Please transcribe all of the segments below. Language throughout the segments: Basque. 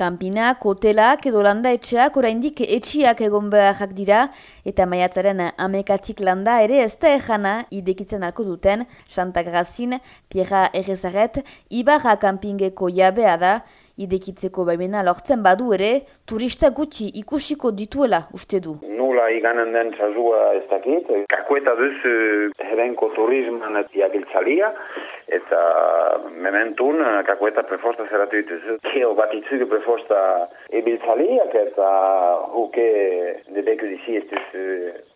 Kampinak, hotelak edo landa etxeak oraindik etxiak egon beharrak dira eta maiatzaren amekatik landa ere ez da ejana idekitzen alko duten Santa Grazin, Pierra Errezaret, Ibarra kampingeko jabea da idekitzeko baimena lortzen badu ere, turista gutxi ikusiko dituela uste du. Nula iganen den zazua ez dakit, kakueta duz herenko turisman diagiltzalia, eta mementun kakueta prefosta zeratu dituz. Keo bat itzuge prefosta ebiltzaliak eta huke debeku dizi ez duz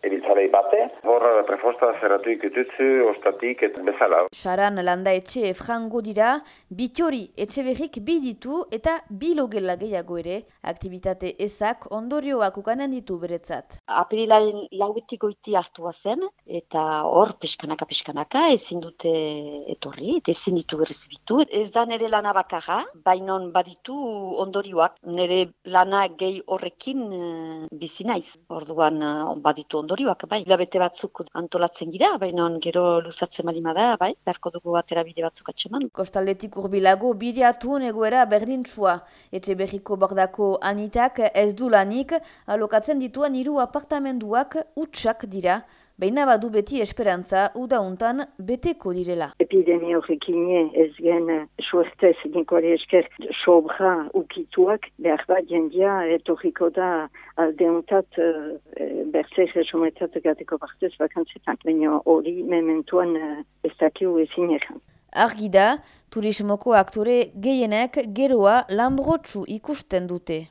ebiltzalei bate. Horra prefosta zeratu ikutuz, ostatik eta bezala. Saran landa etxe frango dira, bitori etxe berrik biditu eta bi logela gehiago ere, aktivitate ezak ondorioak ukanen ditu beretzat. Apirilaren lauetiko iti hartua zen, eta hor peskanaka peskanaka ezin dute etorri, eta ezin ditu gerrizibitu. Ez da nire lana bakarra, bainon baditu ondorioak, nire lana gehi horrekin uh, bizi naiz. Orduan uh, baditu ondorioak, bai. Labete batzuk antolatzen gira, bainon gero luzatzen malima da, bai. Darko dugu atera bide batzuk atxeman. Kostaldetik urbilago, biriatu negoera berdin Etxe Etxe bordako anitak ez du lanik, alokatzen dituen hiru apartamenduak utxak dira, Baina badu beti esperantza udauntan beteko direla. Epidemi horrekin ez gen suertez dinkoare esker sobra ukituak behar bat jendia etorriko da aldeuntat uh, bertze resumetat gateko partez bakantzetan. Baina hori mementuan uh, ez dakiu ezin egan. Argi da, turismoko aktore gehienek geroa lambrotsu ikusten dute.